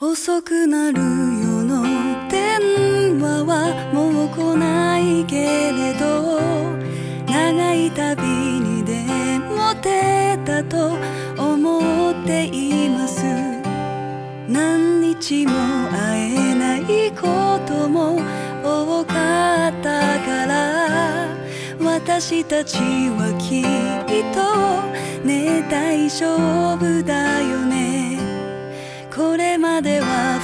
遅くなるよの電話はもう来ないけれど長い旅にでも出たと思っています。何日も会えないことも多かったから私たちはきっとね大丈夫だよね。これまでは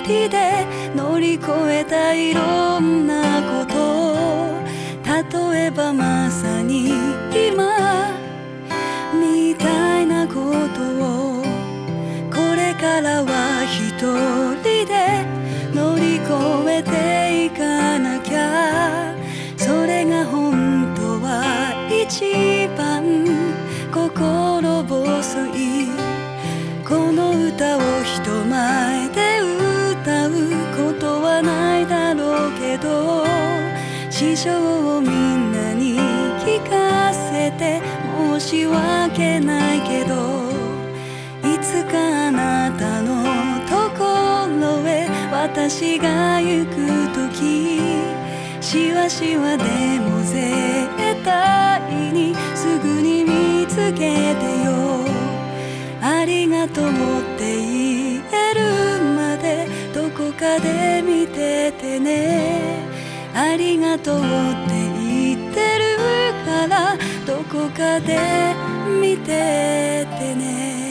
二人で乗り越えたいろんなこと例えばまさに今みたいなことをこれからは一人で乗り越えていかなきゃそれが本当は一番心細いこの歌を一人師匠をみんなに聞かせて申し訳ないけどいつかあなたのところへ私が行く時しわしわでも絶対にすぐに見つけてよ。ありがとうって言えるまでどこかで見ててね。ありがとうって言ってるからどこかで見ててね。